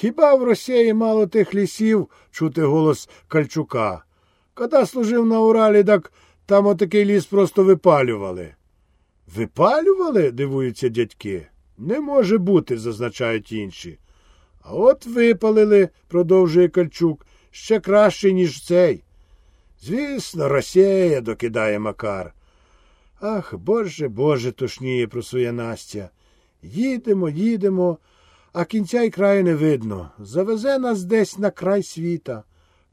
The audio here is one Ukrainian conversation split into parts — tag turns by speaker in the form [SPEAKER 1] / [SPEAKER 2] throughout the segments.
[SPEAKER 1] Хіба в Росії мало тих лісів, чути голос Кальчука? Коли служив на Уралі, так там отакий ліс просто випалювали. Випалювали? дивуються дядьки. Не може бути, зазначають інші. А от випалили, продовжує Кальчук, ще краще, ніж цей. Звісно, Росія, докидає Макар. Ах, Боже, Боже, тошніє про своє Настя. Їдемо, їдемо, а кінця й краю не видно. Завезе нас десь на край світа.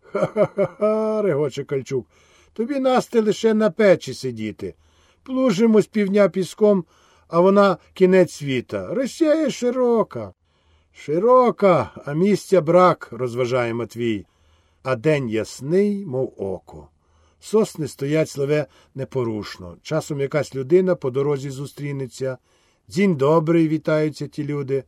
[SPEAKER 1] Ха-ха-ха, регоче Кальчук. Тобі Насти лише на печі сидіти. Плужимо з півдня піском, а вона кінець світа. Росія широка. Широка, а місця брак, розважає Матвій. А день ясний, мов око. Сосни стоять славе непорушно. Часом якась людина по дорозі зустрінеться. Дзінь добрий, вітаються ті люди.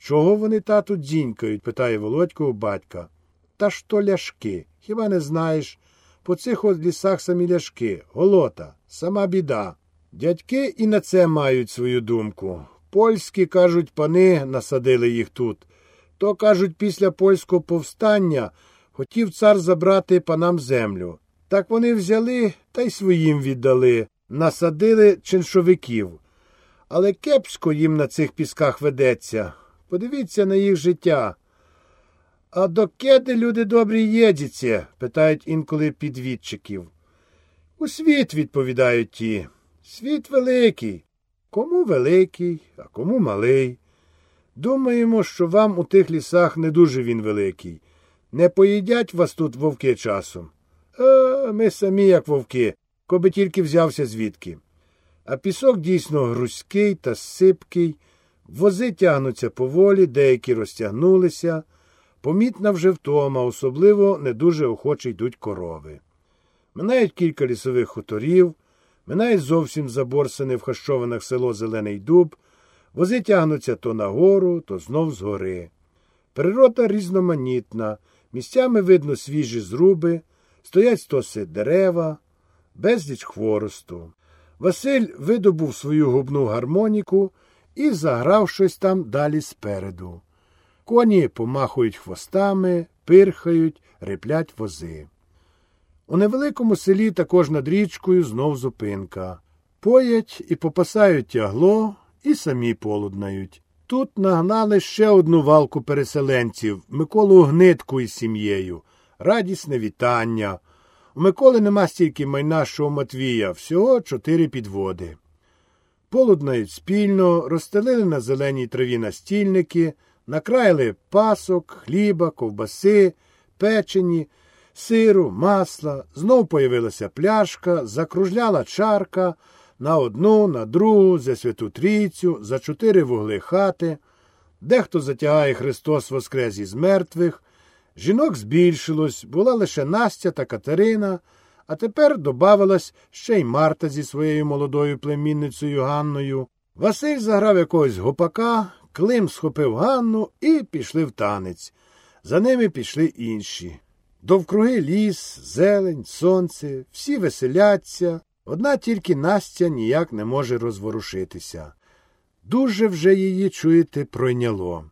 [SPEAKER 1] Чого вони тату дзінькають? питає Володько у батька. Та ж то ляшки. Хіба не знаєш? По цих от лісах самі ляшки, голота, сама біда. Дядьки і на це мають свою думку. Польські, кажуть, пани насадили їх тут. То, кажуть, після польського повстання хотів цар забрати панам землю. Так вони взяли та й своїм віддали, насадили чиншовиків. Але кепсько їм на цих пісках ведеться. Подивіться на їх життя. А до кеди люди добрі їдяться? питають інколи підвідчиків. У світ, відповідають ті. Світ великий. Кому великий, а кому малий. Думаємо, що вам у тих лісах не дуже він великий. Не поїдять вас тут вовки часом. А ми самі, як вовки, коби тільки взявся звідки. А пісок дійсно грузький та сипкий, вози тягнуться поволі, деякі розтягнулися. Помітна вже втома, особливо не дуже охоче йдуть корови. Минають кілька лісових хуторів, минає зовсім заборсане в хащованих село Зелений Дуб, вози тягнуться то нагору, то знов згори. Природа різноманітна, місцями видно свіжі зруби, стоять стоси дерева, безліч хворосту. Василь видобув свою губну гармоніку і заграв щось там далі спереду. Коні помахують хвостами, пирхають, реплять вози. У невеликому селі також над річкою знов зупинка. Поять і попасають тягло, і самі полуднають. Тут нагнали ще одну валку переселенців Миколу Гнитку із сім'єю. Радісне вітання. У Миколи нема стільки майна, що у Матвія, всього чотири підводи. Полуднають спільно, розстелили на зеленій траві настільники, накраїли пасок, хліба, ковбаси, печені, сиру, масла, знов появилася пляшка, закружляла чарка на одну, на другу, за святу трійцю, за чотири вугли хати. Дехто затягає Христос воскрес із мертвих. Жінок збільшилось, була лише Настя та Катерина, а тепер добавилась ще й Марта зі своєю молодою племінницею Ганною. Василь заграв якогось гопака, Клим схопив Ганну і пішли в танець. За ними пішли інші. Довкруги ліс, зелень, сонце, всі веселяться, одна тільки Настя ніяк не може розворушитися. Дуже вже її, чуєте, пройняло.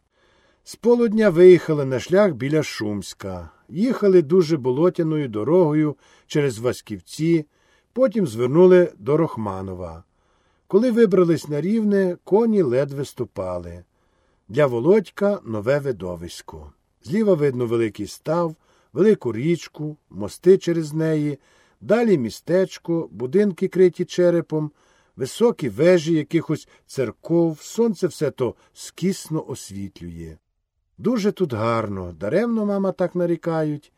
[SPEAKER 1] З полудня виїхали на шлях біля Шумська, їхали дуже болотяною дорогою через Васьківці, потім звернули до Рохманова. Коли вибрались на рівне, коні ледве ступали. Для Володька нове видовисько. Зліва видно великий став, велику річку, мости через неї, далі містечко, будинки криті черепом, високі вежі якихось церков, сонце все то скісно освітлює. Дуже тут гарно, даремно, мама, так нарікають.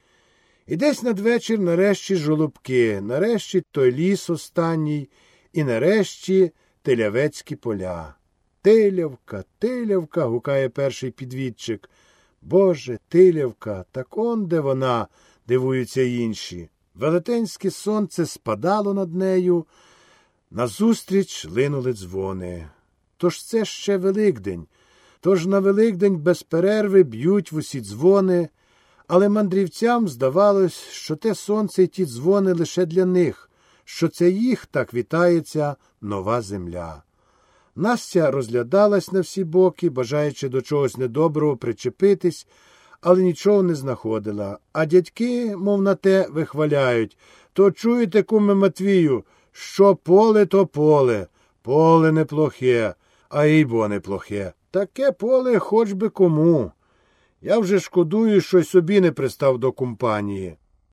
[SPEAKER 1] І десь надвечір нарешті жолобки, нарешті той ліс останній, і нарешті телявецькі поля. Тилявка, тилявка, гукає перший підвідчик. Боже, тилявка, так он де вона, дивуються інші. Велетенське сонце спадало над нею. Назустріч линули дзвони. Тож це ще Великдень. Тож на Великдень без перерви б'ють в усі дзвони, але мандрівцям здавалось, що те сонце й ті дзвони лише для них, що це їх так вітається нова земля. Настя розглядалась на всі боки, бажаючи до чогось недоброго причепитись, але нічого не знаходила. А дядьки, мов на те, вихваляють. То чуєте, куме Матвію, що поле, то поле, поле неплохе, а й бо неплохе. Таке поле хоч би кому. Я вже шкодую, що собі не пристав до компанії.